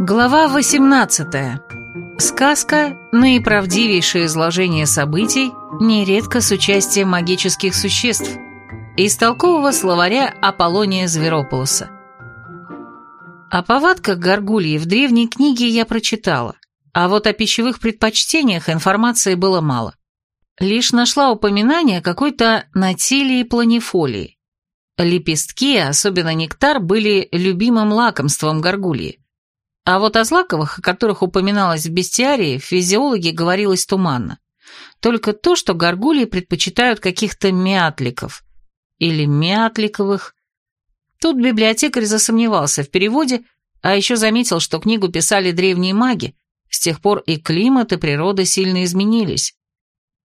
Глава 18. Сказка – наиправдивейшее изложение событий, нередко с участием магических существ. Из толкового словаря Аполлония Зверополоса. О повадках горгульи в древней книге я прочитала, а вот о пищевых предпочтениях информации было мало. Лишь нашла упоминание какой-то натилии планифолии. Лепестки, особенно нектар, были любимым лакомством горгульи. А вот о злаковых, о которых упоминалось в бестиарии, физиологи говорилось туманно. Только то, что горгульи предпочитают каких-то мятликов. Или мятликовых. Тут библиотекарь засомневался в переводе, а еще заметил, что книгу писали древние маги, с тех пор и климат, и природа сильно изменились.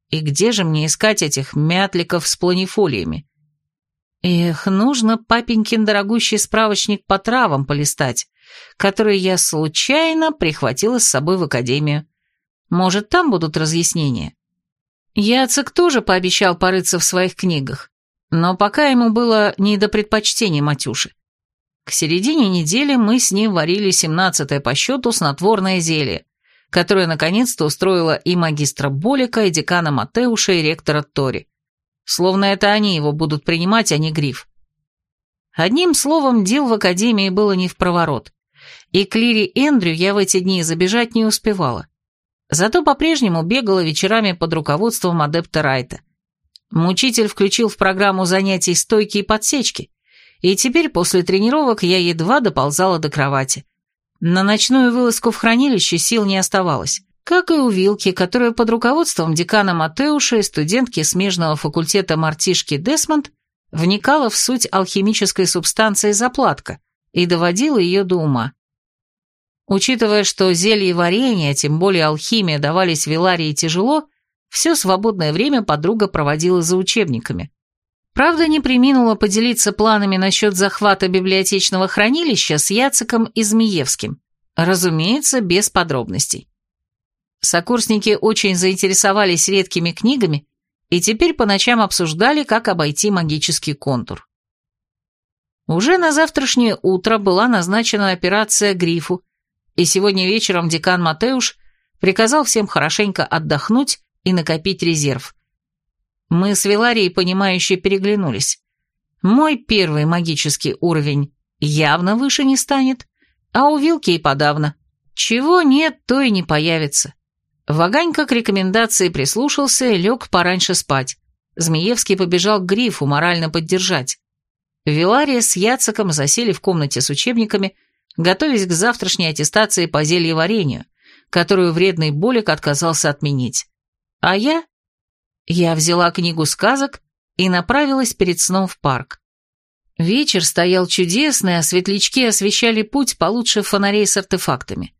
И где же мне искать этих мятликов с планифолиями? Эх, нужно папенькин дорогущий справочник по травам полистать, который я случайно прихватила с собой в академию. Может, там будут разъяснения? Яцек тоже пообещал порыться в своих книгах, но пока ему было не до предпочтения Матюши. К середине недели мы с ним варили семнадцатое по счету снотворное зелье, которое наконец-то устроило и магистра Болика, и декана Матеуша, и ректора Тори. Словно это они его будут принимать, а не Гриф. Одним словом, дел в академии было не в проворот. И к Лире Эндрю я в эти дни забежать не успевала. Зато по-прежнему бегала вечерами под руководством адепта Райта. Мучитель включил в программу занятий стойки и подсечки, и теперь после тренировок я едва доползала до кровати. На ночную вылазку в хранилище сил не оставалось. Как и у Вилки, которая под руководством декана Матеуша и студентки смежного факультета мартишки Десмонд вникала в суть алхимической субстанции заплатка и доводила ее до ума. Учитывая, что зелье и варенье, а тем более алхимия, давались Виларии тяжело, все свободное время подруга проводила за учебниками. Правда, не приминула поделиться планами насчет захвата библиотечного хранилища с Яциком и Змеевским. Разумеется, без подробностей. Сокурсники очень заинтересовались редкими книгами и теперь по ночам обсуждали, как обойти магический контур. Уже на завтрашнее утро была назначена операция «Грифу», и сегодня вечером декан Матеуш приказал всем хорошенько отдохнуть и накопить резерв. Мы с Виларией, понимающе переглянулись. Мой первый магический уровень явно выше не станет, а у Вилки и подавно. Чего нет, то и не появится. Ваганька к рекомендации прислушался и лег пораньше спать. Змеевский побежал к грифу морально поддержать. Вилария с Яцеком засели в комнате с учебниками, готовясь к завтрашней аттестации по зельеварению, которую вредный Болик отказался отменить. А я? Я взяла книгу сказок и направилась перед сном в парк. Вечер стоял чудесный, а светлячки освещали путь получше фонарей с артефактами.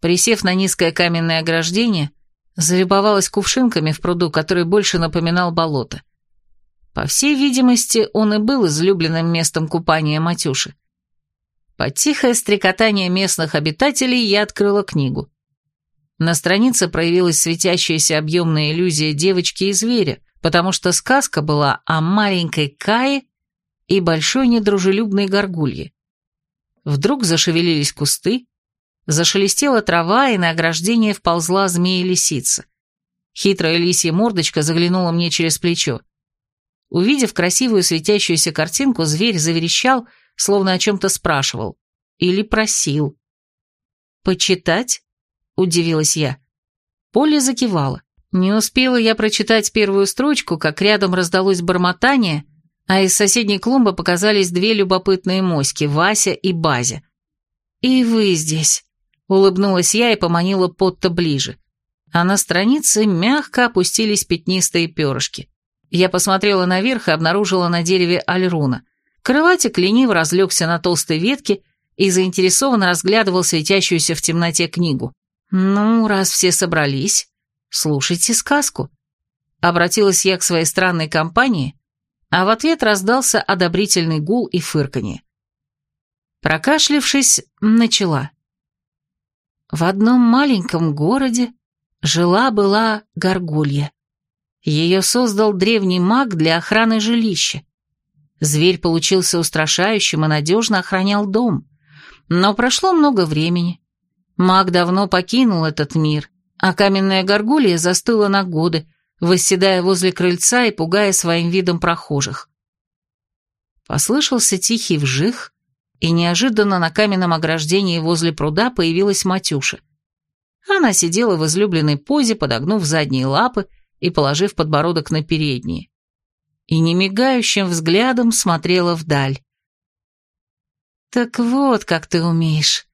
Присев на низкое каменное ограждение, залюбовалась кувшинками в пруду, который больше напоминал болото. По всей видимости, он и был излюбленным местом купания Матюши. Под тихое стрекотание местных обитателей я открыла книгу. На странице проявилась светящаяся объемная иллюзия девочки и зверя, потому что сказка была о маленькой Кае и большой недружелюбной горгулье. Вдруг зашевелились кусты, Зашелестела трава, и на ограждение вползла змея-лисица. Хитрая лисья мордочка заглянула мне через плечо. Увидев красивую светящуюся картинку, зверь заверещал, словно о чем-то спрашивал. Или просил. «Почитать?» — удивилась я. Поле закивала. Не успела я прочитать первую строчку, как рядом раздалось бормотание, а из соседней клумбы показались две любопытные моськи, Вася и Базя. «И вы здесь», Улыбнулась я и поманила Потта ближе. А на странице мягко опустились пятнистые перышки. Я посмотрела наверх и обнаружила на дереве альруна. Крылатик лениво разлегся на толстой ветке и заинтересованно разглядывал светящуюся в темноте книгу. «Ну, раз все собрались, слушайте сказку». Обратилась я к своей странной компании, а в ответ раздался одобрительный гул и фырканье. Прокашлившись, начала. В одном маленьком городе жила-была горгулья. Ее создал древний маг для охраны жилища. Зверь получился устрашающим и надежно охранял дом. Но прошло много времени. Маг давно покинул этот мир, а каменная горгулья застыла на годы, восседая возле крыльца и пугая своим видом прохожих. Послышался тихий вжих, и неожиданно на каменном ограждении возле пруда появилась Матюша. Она сидела в излюбленной позе, подогнув задние лапы и положив подбородок на передние. И немигающим взглядом смотрела вдаль. «Так вот, как ты умеешь.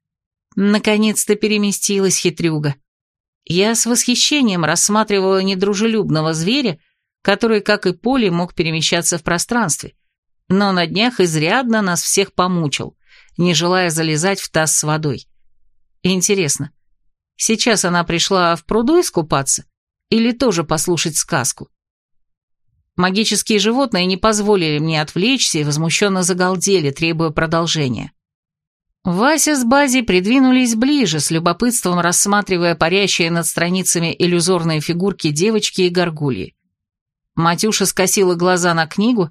Наконец-то переместилась хитрюга. Я с восхищением рассматривала недружелюбного зверя, который, как и Поли, мог перемещаться в пространстве, но на днях изрядно нас всех помучил, не желая залезать в таз с водой. Интересно, сейчас она пришла в пруду искупаться или тоже послушать сказку? Магические животные не позволили мне отвлечься и возмущенно загалдели, требуя продолжения. Вася с Бази придвинулись ближе, с любопытством рассматривая парящие над страницами иллюзорные фигурки девочки и горгульи. Матюша скосила глаза на книгу,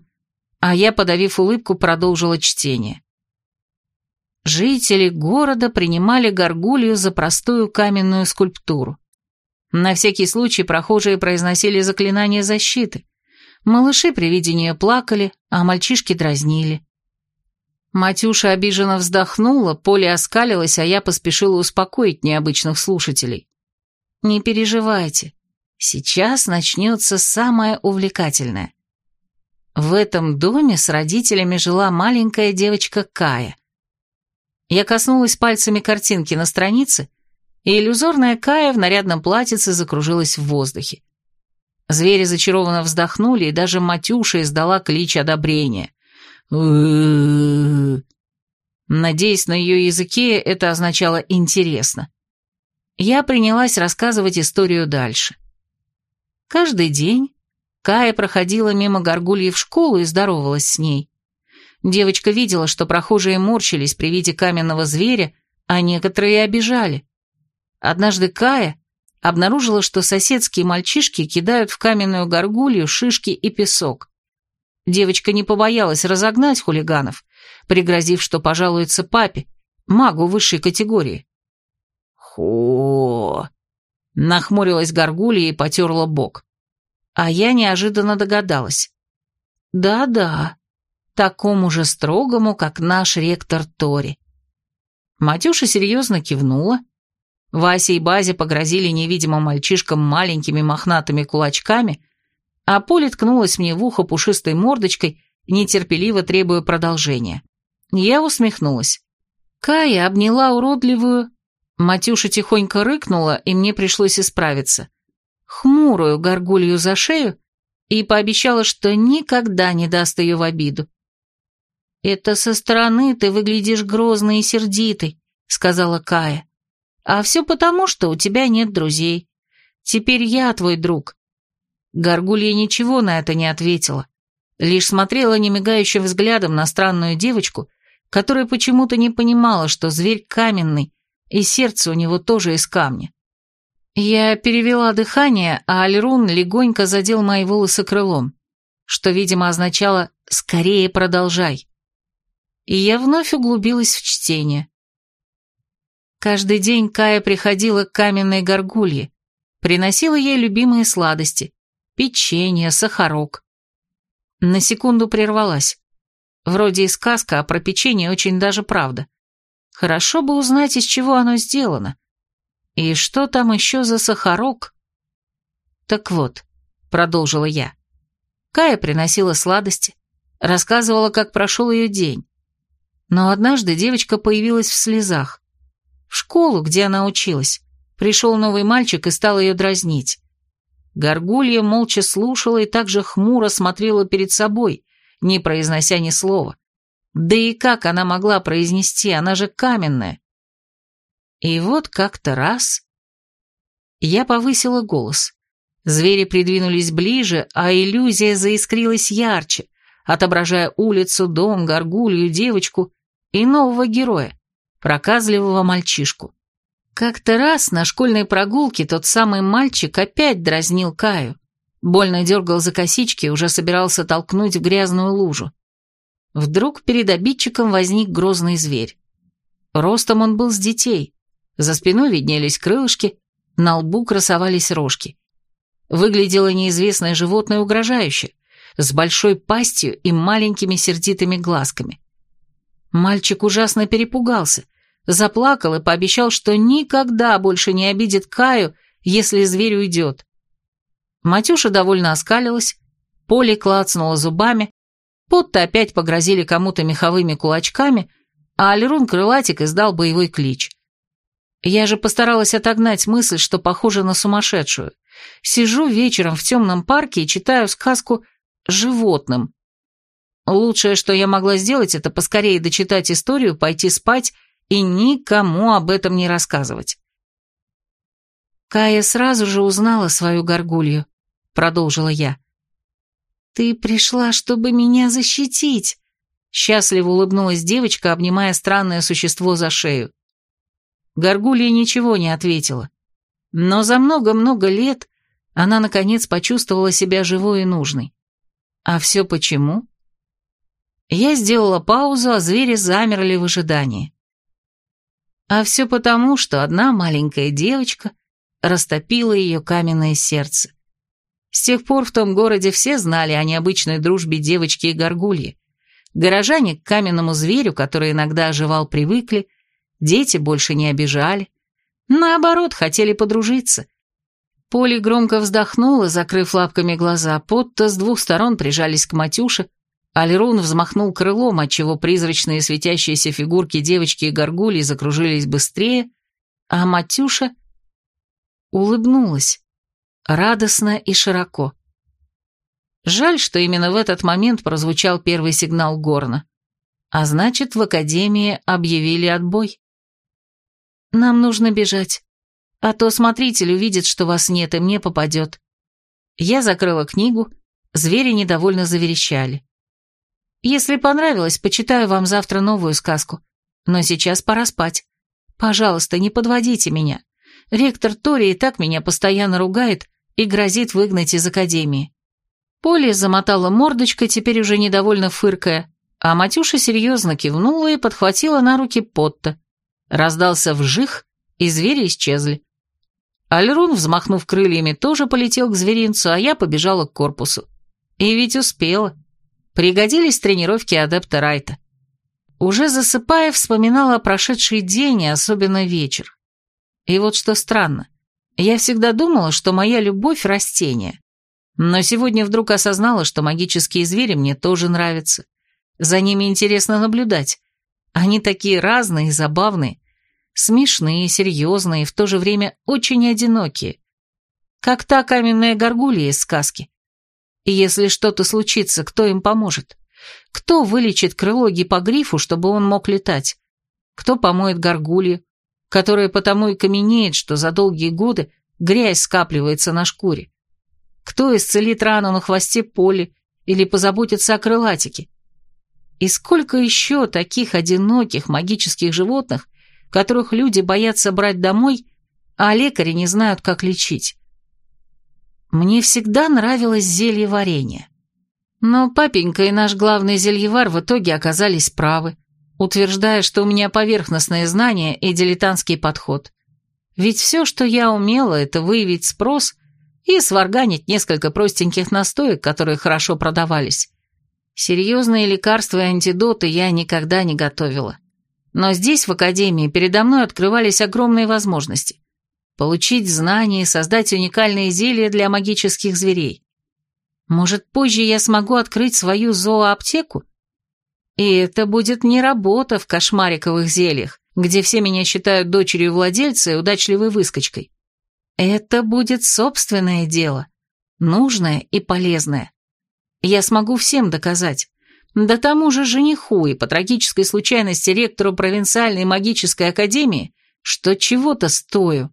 а я, подавив улыбку, продолжила чтение. Жители города принимали горгулью за простую каменную скульптуру. На всякий случай прохожие произносили заклинание защиты. Малыши при виде нее плакали, а мальчишки дразнили. Матюша обиженно вздохнула, Поля оскалилась, а я поспешила успокоить необычных слушателей. «Не переживайте, сейчас начнется самое увлекательное. В этом доме с родителями жила маленькая девочка Кая. Я коснулась пальцами картинки на странице, иллюзорная Кая в нарядном платьице закружилась в воздухе. Звери зачарованно вздохнули, и даже Матюша издала клич одобрения. Надеясь, на ее языке это означало «интересно». Я принялась рассказывать историю дальше. Каждый день Кая проходила мимо горгульи в школу и здоровалась с ней. Девочка видела, что прохожие морщились при виде каменного зверя, а некоторые обижали. Однажды Кая обнаружила, что соседские мальчишки кидают в каменную горгулью шишки и песок. Девочка не побоялась разогнать хулиганов, пригрозив, что пожалуется папе, магу высшей категории. «Хо!» — нахмурилась горгулья и потерла бок. А я неожиданно догадалась. Да-да, такому же строгому, как наш ректор Тори. Матюша серьезно кивнула. Вася и Базя погрозили невидимым мальчишкам маленькими мохнатыми кулачками, а Поля ткнулась мне в ухо пушистой мордочкой, нетерпеливо требуя продолжения. Я усмехнулась. Кая обняла уродливую... Матюша тихонько рыкнула, и мне пришлось исправиться хмурую горгулью за шею и пообещала, что никогда не даст ее в обиду. «Это со стороны ты выглядишь грозной и сердитой», — сказала Кая. «А все потому, что у тебя нет друзей. Теперь я твой друг». Горгулья ничего на это не ответила, лишь смотрела немигающим взглядом на странную девочку, которая почему-то не понимала, что зверь каменный, и сердце у него тоже из камня. Я перевела дыхание, а Альрун легонько задел мои волосы крылом, что, видимо, означало «скорее продолжай». И я вновь углубилась в чтение. Каждый день Кая приходила к каменной горгулье, приносила ей любимые сладости, печенье, сахарок. На секунду прервалась. Вроде и сказка, а про печенье очень даже правда. Хорошо бы узнать, из чего оно сделано. И что там еще за сахарок? Так вот, продолжила я. Кая приносила сладости, рассказывала, как прошел ее день. Но однажды девочка появилась в слезах. В школу, где она училась, пришел новый мальчик и стал ее дразнить. Горгулья молча слушала и также хмуро смотрела перед собой, не произнося ни слова. Да и как она могла произнести, она же каменная. И вот как-то раз... Я повысила голос. Звери придвинулись ближе, а иллюзия заискрилась ярче, отображая улицу, дом, горгулью, девочку и нового героя, проказливого мальчишку. Как-то раз на школьной прогулке тот самый мальчик опять дразнил Каю. Больно дергал за косички уже собирался толкнуть в грязную лужу. Вдруг перед обидчиком возник грозный зверь. Ростом он был с детей. За спиной виднелись крылышки, на лбу красовались рожки. Выглядело неизвестное животное угрожающе, с большой пастью и маленькими сердитыми глазками. Мальчик ужасно перепугался, заплакал и пообещал, что никогда больше не обидит Каю, если зверь уйдет. Матюша довольно оскалилась, Поли клацнула зубами, Потто опять погрозили кому-то меховыми кулачками, а Альрун Крылатик издал боевой клич. Я же постаралась отогнать мысль, что похоже на сумасшедшую. Сижу вечером в темном парке и читаю сказку «Животным». Лучшее, что я могла сделать, это поскорее дочитать историю, пойти спать и никому об этом не рассказывать. Кая сразу же узнала свою горгулью, продолжила я. «Ты пришла, чтобы меня защитить!» Счастливо улыбнулась девочка, обнимая странное существо за шею. Горгулья ничего не ответила. Но за много-много лет она, наконец, почувствовала себя живой и нужной. А все почему? Я сделала паузу, а звери замерли в ожидании. А все потому, что одна маленькая девочка растопила ее каменное сердце. С тех пор в том городе все знали о необычной дружбе девочки и горгульи. Горожане к каменному зверю, который иногда оживал, привыкли, дети больше не обижали. Наоборот, хотели подружиться. Поли громко вздохнула, закрыв лапками глаза, Потто с двух сторон прижались к Матюше, Альрун взмахнул крылом, отчего призрачные светящиеся фигурки девочки и горгульи закружились быстрее, а Матюша улыбнулась радостно и широко. Жаль, что именно в этот момент прозвучал первый сигнал горна. А значит, в Академии объявили отбой. «Нам нужно бежать, а то смотритель увидит, что вас нет, и мне попадет». Я закрыла книгу, звери недовольно заверещали. «Если понравилось, почитаю вам завтра новую сказку, но сейчас пора спать. Пожалуйста, не подводите меня. Ректор Тори и так меня постоянно ругает, и грозит выгнать из академии. Поли замотала мордочкой, теперь уже недовольно фыркая, а Матюша серьезно кивнула и подхватила на руки Потта. Раздался вжих, и звери исчезли. Альрун, взмахнув крыльями, тоже полетел к зверинцу, а я побежала к корпусу. И ведь успела. Пригодились тренировки адепта Райта. Уже засыпая, вспоминала прошедший день и особенно вечер. И вот что странно. Я всегда думала, что моя любовь – растение. Но сегодня вдруг осознала, что магические звери мне тоже нравятся. За ними интересно наблюдать. Они такие разные и забавные, смешные, серьезные, в то же время очень одинокие. Как та каменная горгулья из сказки. И если что-то случится, кто им поможет? Кто вылечит крыло гипогрифу, чтобы он мог летать? Кто помоет горгулью? которая потому и каменеет, что за долгие годы грязь скапливается на шкуре? Кто исцелит рану на хвосте поли или позаботится о крылатике? И сколько еще таких одиноких магических животных, которых люди боятся брать домой, а лекари не знают, как лечить? Мне всегда нравилось зелье варенье. Но папенька и наш главный зельевар в итоге оказались правы утверждая, что у меня поверхностные знания и дилетантский подход. Ведь все, что я умела, это выявить спрос и сварганить несколько простеньких настоек, которые хорошо продавались. Серьезные лекарства и антидоты я никогда не готовила. Но здесь, в Академии, передо мной открывались огромные возможности. Получить знания и создать уникальные зелья для магических зверей. Может, позже я смогу открыть свою зооаптеку? И это будет не работа в кошмариковых зельях, где все меня считают дочерью владельца и удачливой выскочкой. Это будет собственное дело, нужное и полезное. Я смогу всем доказать. Да тому же жениху и по трагической случайности ректору провинциальной магической академии, что чего-то стою.